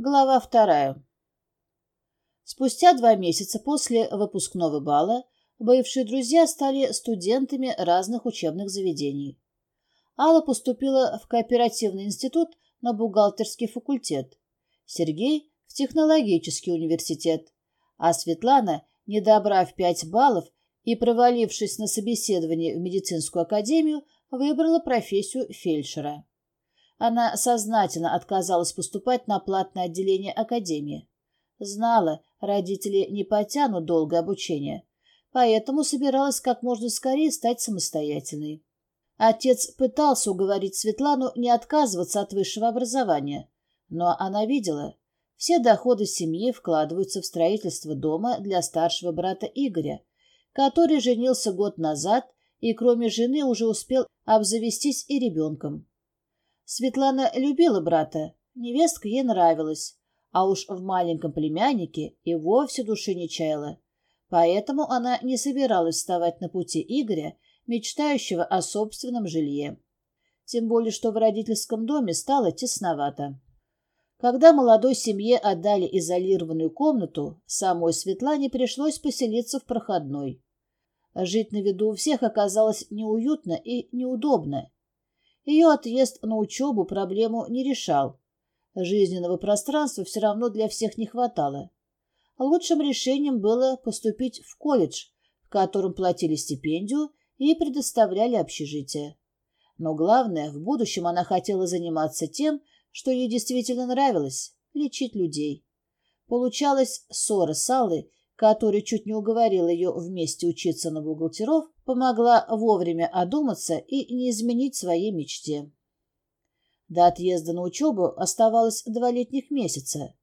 Глава вторая. Спустя два месяца после выпускного бала бывшие друзья стали студентами разных учебных заведений. Алла поступила в кооперативный институт на бухгалтерский факультет, Сергей – в технологический университет, а Светлана, не добрав пять баллов и провалившись на собеседовании в медицинскую академию, выбрала профессию фельдшера. Она сознательно отказалась поступать на платное отделение академии. Знала, родители не потянут долгое обучение, поэтому собиралась как можно скорее стать самостоятельной. Отец пытался уговорить Светлану не отказываться от высшего образования, но она видела, все доходы семьи вкладываются в строительство дома для старшего брата Игоря, который женился год назад и кроме жены уже успел обзавестись и ребенком. Светлана любила брата, невестка ей нравилась, а уж в маленьком племяннике и вовсе души не чаяла. Поэтому она не собиралась вставать на пути Игоря, мечтающего о собственном жилье. Тем более, что в родительском доме стало тесновато. Когда молодой семье отдали изолированную комнату, самой Светлане пришлось поселиться в проходной. Жить на виду у всех оказалось неуютно и неудобно, ее отъезд на учебу проблему не решал. Жизненного пространства все равно для всех не хватало. Лучшим решением было поступить в колледж, в котором платили стипендию и предоставляли общежитие. Но главное, в будущем она хотела заниматься тем, что ей действительно нравилось – лечить людей. Получалось, ссора с Аллой который чуть не уговорила ее вместе учиться на бухгалтеров, помогла вовремя одуматься и не изменить своей мечте. До отъезда на учебу оставалось два летних месяца.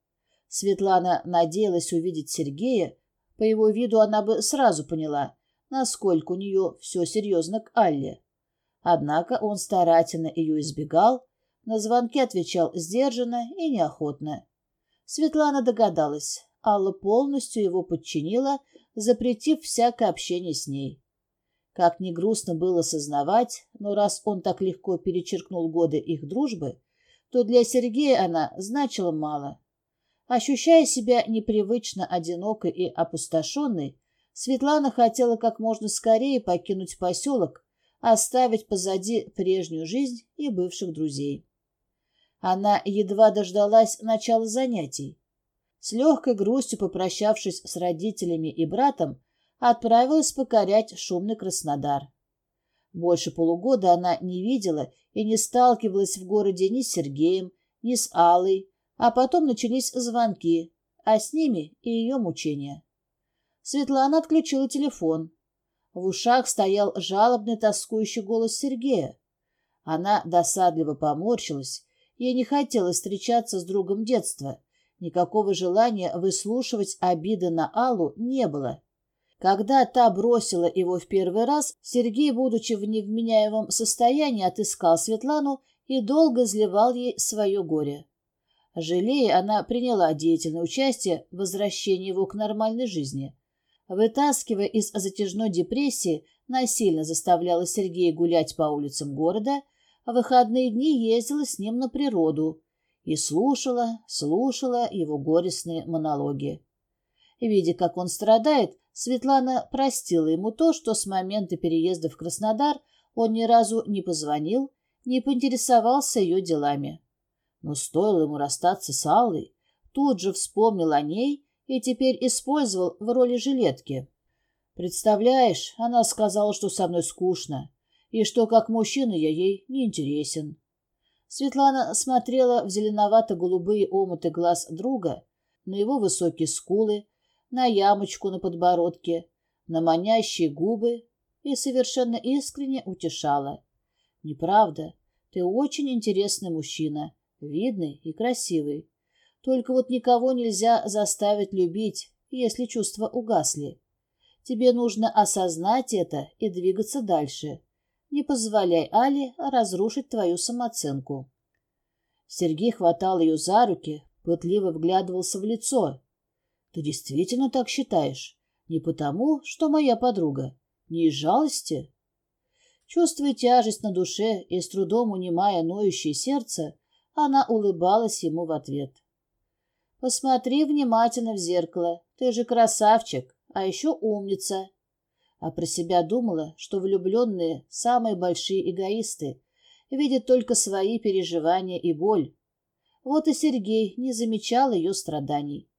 Светлана надеялась увидеть Сергея, по его виду она бы сразу поняла, насколько у нее все серьезно к Алле. Однако он старательно ее избегал, на звонки отвечал сдержанно и неохотно. Светлана догадалась, Алла полностью его подчинила, запретив всякое общение с ней. Как ни грустно было сознавать, но раз он так легко перечеркнул годы их дружбы, то для Сергея она значила мало. Ощущая себя непривычно одинокой и опустошенной, Светлана хотела как можно скорее покинуть поселок, оставить позади прежнюю жизнь и бывших друзей. Она едва дождалась начала занятий. С легкой грустью попрощавшись с родителями и братом, отправилась покорять шумный Краснодар. Больше полугода она не видела и не сталкивалась в городе ни с Сергеем, ни с Алой, а потом начались звонки, а с ними и ее мучения. Светлана отключила телефон. В ушах стоял жалобный тоскующий голос Сергея. Она досадливо поморщилась, ей не хотелось встречаться с другом детства, Никакого желания выслушивать обиды на Аллу не было. Когда та бросила его в первый раз, Сергей, будучи в невменяемом состоянии, отыскал Светлану и долго изливал ей свое горе. Жалея, она приняла деятельное участие в возвращении его к нормальной жизни. Вытаскивая из затяжной депрессии, насильно заставляла Сергея гулять по улицам города, а в выходные дни ездила с ним на природу, и слушала, слушала его горестные монологи. Видя, как он страдает, Светлана простила ему то, что с момента переезда в Краснодар он ни разу не позвонил, не поинтересовался ее делами. Но стоило ему расстаться с Аллой, тут же вспомнил о ней и теперь использовал в роли жилетки. «Представляешь, она сказала, что со мной скучно, и что как мужчина я ей не интересен. Светлана смотрела в зеленовато-голубые омуты глаз друга, на его высокие скулы, на ямочку на подбородке, на манящие губы и совершенно искренне утешала. «Неправда, ты очень интересный мужчина, видный и красивый. Только вот никого нельзя заставить любить, если чувства угасли. Тебе нужно осознать это и двигаться дальше не позволяй Али разрушить твою самооценку. Сергей хватал ее за руки, пытливо вглядывался в лицо. Ты действительно так считаешь? Не потому, что моя подруга. Не из жалости? Чувствуя тяжесть на душе и с трудом унимая ноющее сердце, она улыбалась ему в ответ. «Посмотри внимательно в зеркало. Ты же красавчик, а еще умница а про себя думала, что влюбленные – самые большие эгоисты, видят только свои переживания и боль. Вот и Сергей не замечал ее страданий.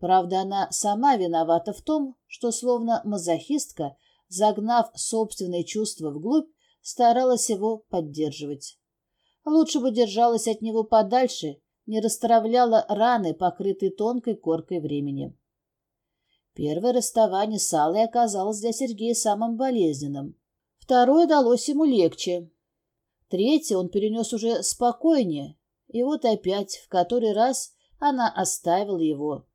Правда, она сама виновата в том, что словно мазохистка, загнав собственные чувства вглубь, старалась его поддерживать. Лучше бы держалась от него подальше, не расстравляла раны, покрытые тонкой коркой времени. Первое расставание с Аллой оказалось для Сергея самым болезненным. Второе далось ему легче. Третье он перенес уже спокойнее. И вот опять, в который раз, она оставила его.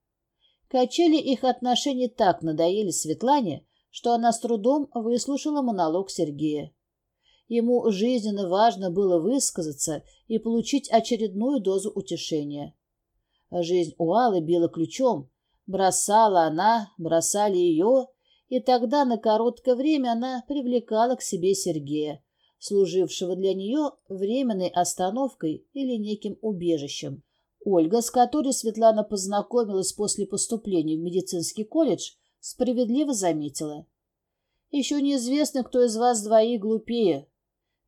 Качели их отношений так надоели Светлане, что она с трудом выслушала монолог Сергея. Ему жизненно важно было высказаться и получить очередную дозу утешения. Жизнь у Аллы била ключом, бросала она, бросали ее, и тогда на короткое время она привлекала к себе Сергея, служившего для нее временной остановкой или неким убежищем. Ольга, с которой Светлана познакомилась после поступления в медицинский колледж, справедливо заметила. «Еще неизвестно, кто из вас двоих глупее.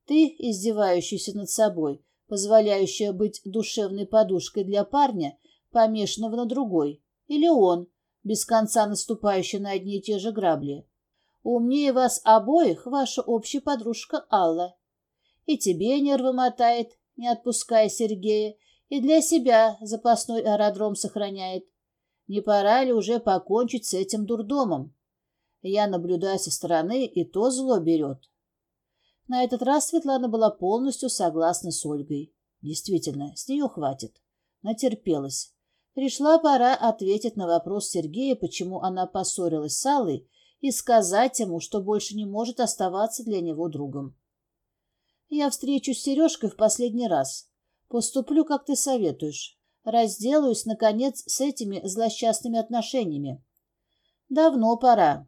Ты, издевающийся над собой, позволяющая быть душевной подушкой для парня, помешанного на другой, или он, без конца наступающий на одни и те же грабли. Умнее вас обоих ваша общая подружка Алла. И тебе нервы мотает, не отпуская Сергея, и для себя запасной аэродром сохраняет. Не пора ли уже покончить с этим дурдомом? Я наблюдаю со стороны, и то зло берет. На этот раз Светлана была полностью согласна с Ольгой. Действительно, с нее хватит. Натерпелась пришла пора ответить на вопрос Сергея, почему она поссорилась с Аллой, и сказать ему, что больше не может оставаться для него другом. «Я встречусь с Сережкой в последний раз. Поступлю, как ты советуешь. Разделаюсь, наконец, с этими злосчастными отношениями. Давно пора».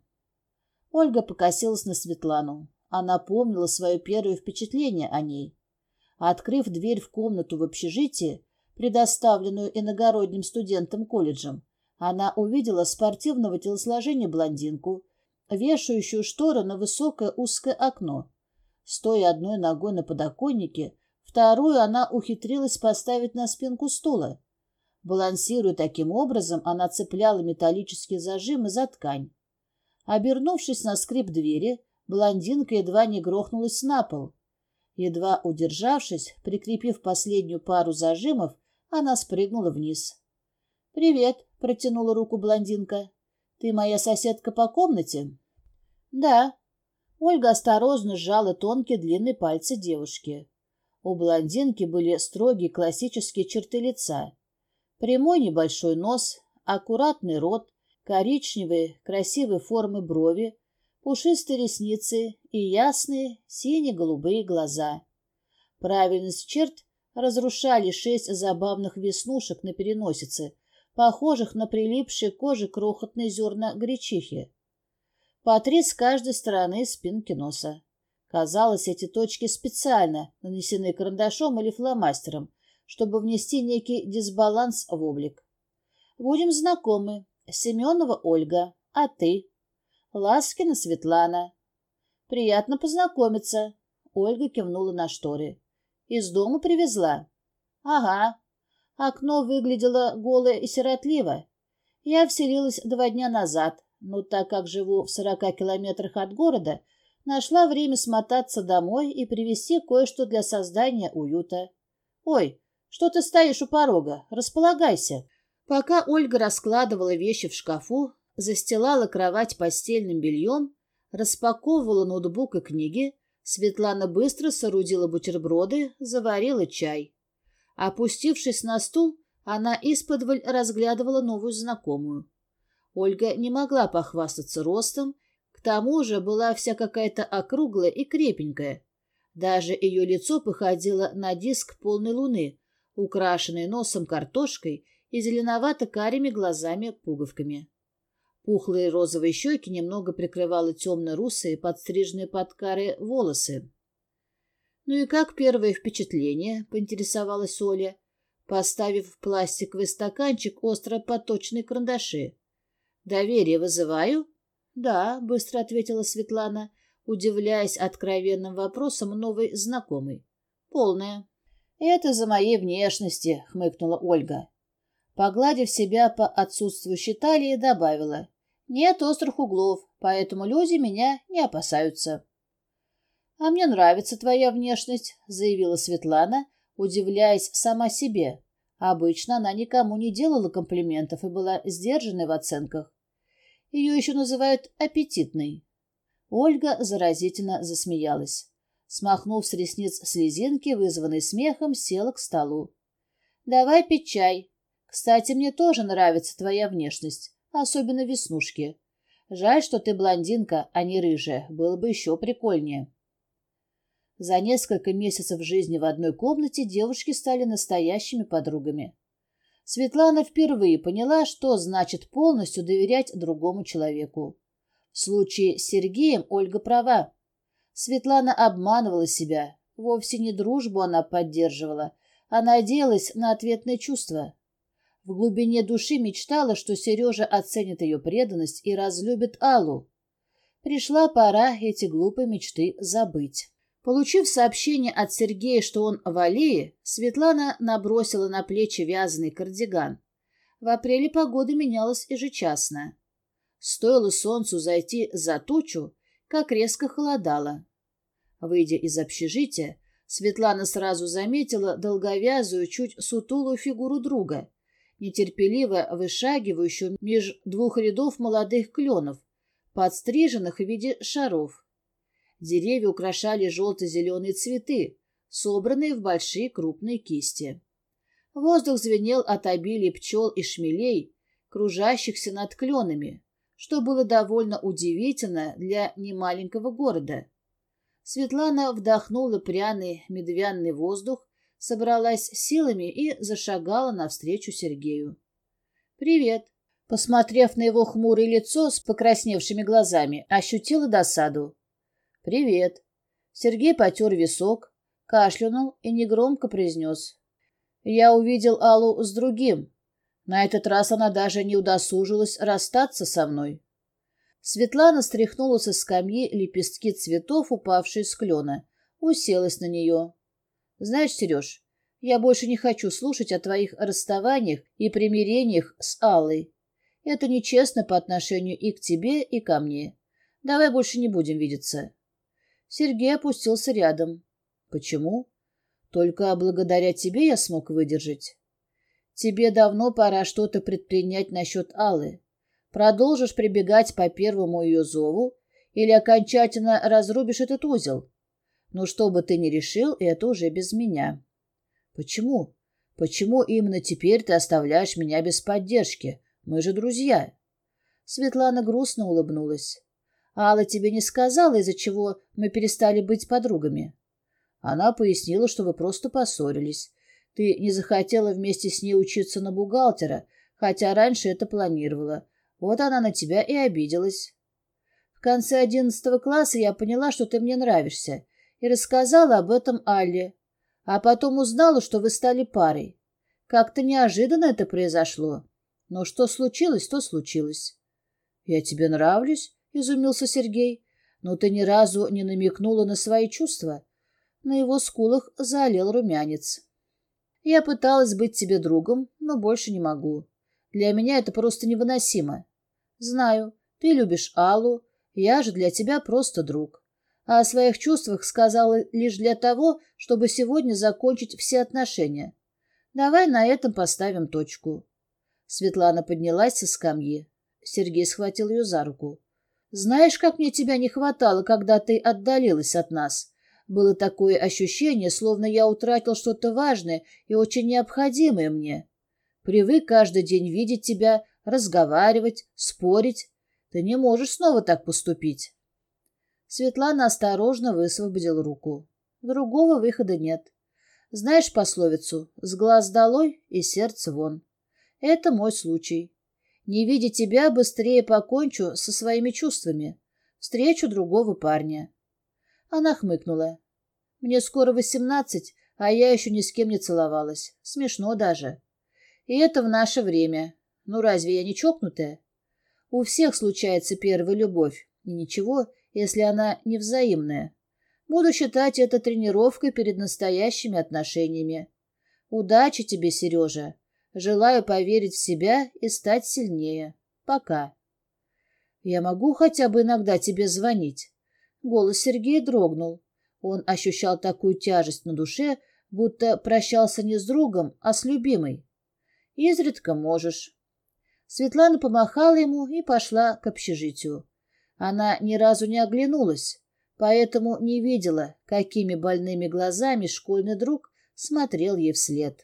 Ольга покосилась на Светлану. Она помнила свое первое впечатление о ней. Открыв дверь в комнату в общежитии, предоставленную иногородним студентам колледжем, она увидела спортивного телосложения блондинку, вешающую шторы на высокое узкое окно. Стоя одной ногой на подоконнике, вторую она ухитрилась поставить на спинку стула. Балансируя таким образом, она цепляла металлические зажимы за ткань. Обернувшись на скрип двери, блондинка едва не грохнулась на пол. Едва удержавшись, прикрепив последнюю пару зажимов, она спрыгнула вниз. «Привет», — протянула руку блондинка. «Ты моя соседка по комнате?» «Да». Ольга осторожно сжала тонкие длинные пальцы девушки. У блондинки были строгие классические черты лица. Прямой небольшой нос, аккуратный рот, коричневые красивой формы брови, пушистые ресницы и ясные сине-голубые глаза. Правильность черт разрушали шесть забавных веснушек на переносице, похожих на прилипшие к коже крохотные зерна гречихи. По три с каждой стороны спинки носа. Казалось, эти точки специально нанесены карандашом или фломастером, чтобы внести некий дисбаланс в облик. Будем знакомы. Семенова Ольга. А ты? Ласкина Светлана. Приятно познакомиться. Ольга кивнула на шторы из дома привезла. Ага. Окно выглядело голое и сиротливо. Я вселилась два дня назад, но так как живу в сорока километрах от города, нашла время смотаться домой и привезти кое-что для создания уюта. Ой, что ты стоишь у порога? Располагайся. Пока Ольга раскладывала вещи в шкафу, застилала кровать постельным бельем, распаковывала ноутбук и книги, Светлана быстро соорудила бутерброды, заварила чай. Опустившись на стул, она исподволь разглядывала новую знакомую. Ольга не могла похвастаться ростом, к тому же была вся какая-то округлая и крепенькая. Даже ее лицо походило на диск полной луны, украшенный носом картошкой и зеленовато-карими глазами-пуговками. Пухлые розовые щеки немного прикрывала темно-русые, подстриженные под каре волосы. «Ну и как первое впечатление?» — поинтересовалась Оля. поставив в пластиковый стаканчик остро поточные карандаши. «Доверие вызываю?» «Да», — быстро ответила Светлана, удивляясь откровенным вопросам новой знакомой. «Полное». «Это за моей внешности», — хмыкнула Ольга. Погладив себя по отсутствующей талии, добавила. нет острых углов, поэтому люди меня не опасаются». «А мне нравится твоя внешность», — заявила Светлана, удивляясь сама себе. Обычно она никому не делала комплиментов и была сдержанной в оценках. Ее еще называют «аппетитной». Ольга заразительно засмеялась. Смахнув с ресниц слезинки, вызванной смехом, села к столу. «Давай пить чай. Кстати, мне тоже нравится твоя внешность особенно веснушки. Жаль, что ты блондинка, а не рыжая. Было бы еще прикольнее. За несколько месяцев жизни в одной комнате девушки стали настоящими подругами. Светлана впервые поняла, что значит полностью доверять другому человеку. В случае с Сергеем Ольга права. Светлана обманывала себя. Вовсе не дружбу она поддерживала, а надеялась на ответное чувство. В глубине души мечтала, что Сережа оценит ее преданность и разлюбит Аллу. Пришла пора эти глупые мечты забыть. Получив сообщение от Сергея, что он в аллее, Светлана набросила на плечи вязаный кардиган. В апреле погода менялась ежечасно. Стоило солнцу зайти за тучу, как резко холодало. Выйдя из общежития, Светлана сразу заметила долговязую, чуть сутулую фигуру друга нетерпеливо вышагивающую меж двух рядов молодых кленов, подстриженных в виде шаров. Деревья украшали желто-зеленые цветы, собранные в большие крупные кисти. Воздух звенел от обилия пчел и шмелей, кружащихся над кленами, что было довольно удивительно для немаленького города. Светлана вдохнула пряный медвянный воздух собралась силами и зашагала навстречу Сергею. «Привет!» Посмотрев на его хмурое лицо с покрасневшими глазами, ощутила досаду. «Привет!» Сергей потер висок, кашлянул и негромко произнес. «Я увидел Аллу с другим. На этот раз она даже не удосужилась расстаться со мной». Светлана стряхнула со скамьи лепестки цветов, упавшие с клена, уселась на нее. Знаешь, Сереж, я больше не хочу слушать о твоих расставаниях и примирениях с Аллой. Это нечестно по отношению и к тебе, и ко мне. Давай больше не будем видеться. Сергей опустился рядом. Почему? Только благодаря тебе я смог выдержать. Тебе давно пора что-то предпринять насчет Аллы. Продолжишь прибегать по первому ее зову или окончательно разрубишь этот узел? Но что бы ты ни решил, это уже без меня. Почему? Почему именно теперь ты оставляешь меня без поддержки? Мы же друзья. Светлана грустно улыбнулась. Алла тебе не сказала, из-за чего мы перестали быть подругами? Она пояснила, что вы просто поссорились. Ты не захотела вместе с ней учиться на бухгалтера, хотя раньше это планировала. Вот она на тебя и обиделась. В конце одиннадцатого класса я поняла, что ты мне нравишься, и рассказала об этом Алле, а потом узнала, что вы стали парой. Как-то неожиданно это произошло. Но что случилось, то случилось. — Я тебе нравлюсь, — изумился Сергей, — но ты ни разу не намекнула на свои чувства. На его скулах залил румянец. — Я пыталась быть тебе другом, но больше не могу. Для меня это просто невыносимо. Знаю, ты любишь Аллу, я же для тебя просто друг а о своих чувствах сказала лишь для того, чтобы сегодня закончить все отношения. Давай на этом поставим точку. Светлана поднялась со скамьи. Сергей схватил ее за руку. «Знаешь, как мне тебя не хватало, когда ты отдалилась от нас? Было такое ощущение, словно я утратил что-то важное и очень необходимое мне. Привык каждый день видеть тебя, разговаривать, спорить. Ты не можешь снова так поступить». Светлана осторожно высвободил руку. Другого выхода нет. Знаешь пословицу «С глаз долой и сердце вон». Это мой случай. Не видя тебя, быстрее покончу со своими чувствами. Встречу другого парня. Она хмыкнула. Мне скоро восемнадцать, а я еще ни с кем не целовалась. Смешно даже. И это в наше время. Ну разве я не чокнутая? У всех случается первая любовь. И ничего, если она невзаимная. Буду считать это тренировкой перед настоящими отношениями. Удачи тебе, Сережа. Желаю поверить в себя и стать сильнее. Пока. Я могу хотя бы иногда тебе звонить. Голос Сергея дрогнул. Он ощущал такую тяжесть на душе, будто прощался не с другом, а с любимой. Изредка можешь. Светлана помахала ему и пошла к общежитию. Она ни разу не оглянулась, поэтому не видела, какими больными глазами школьный друг смотрел ей вслед.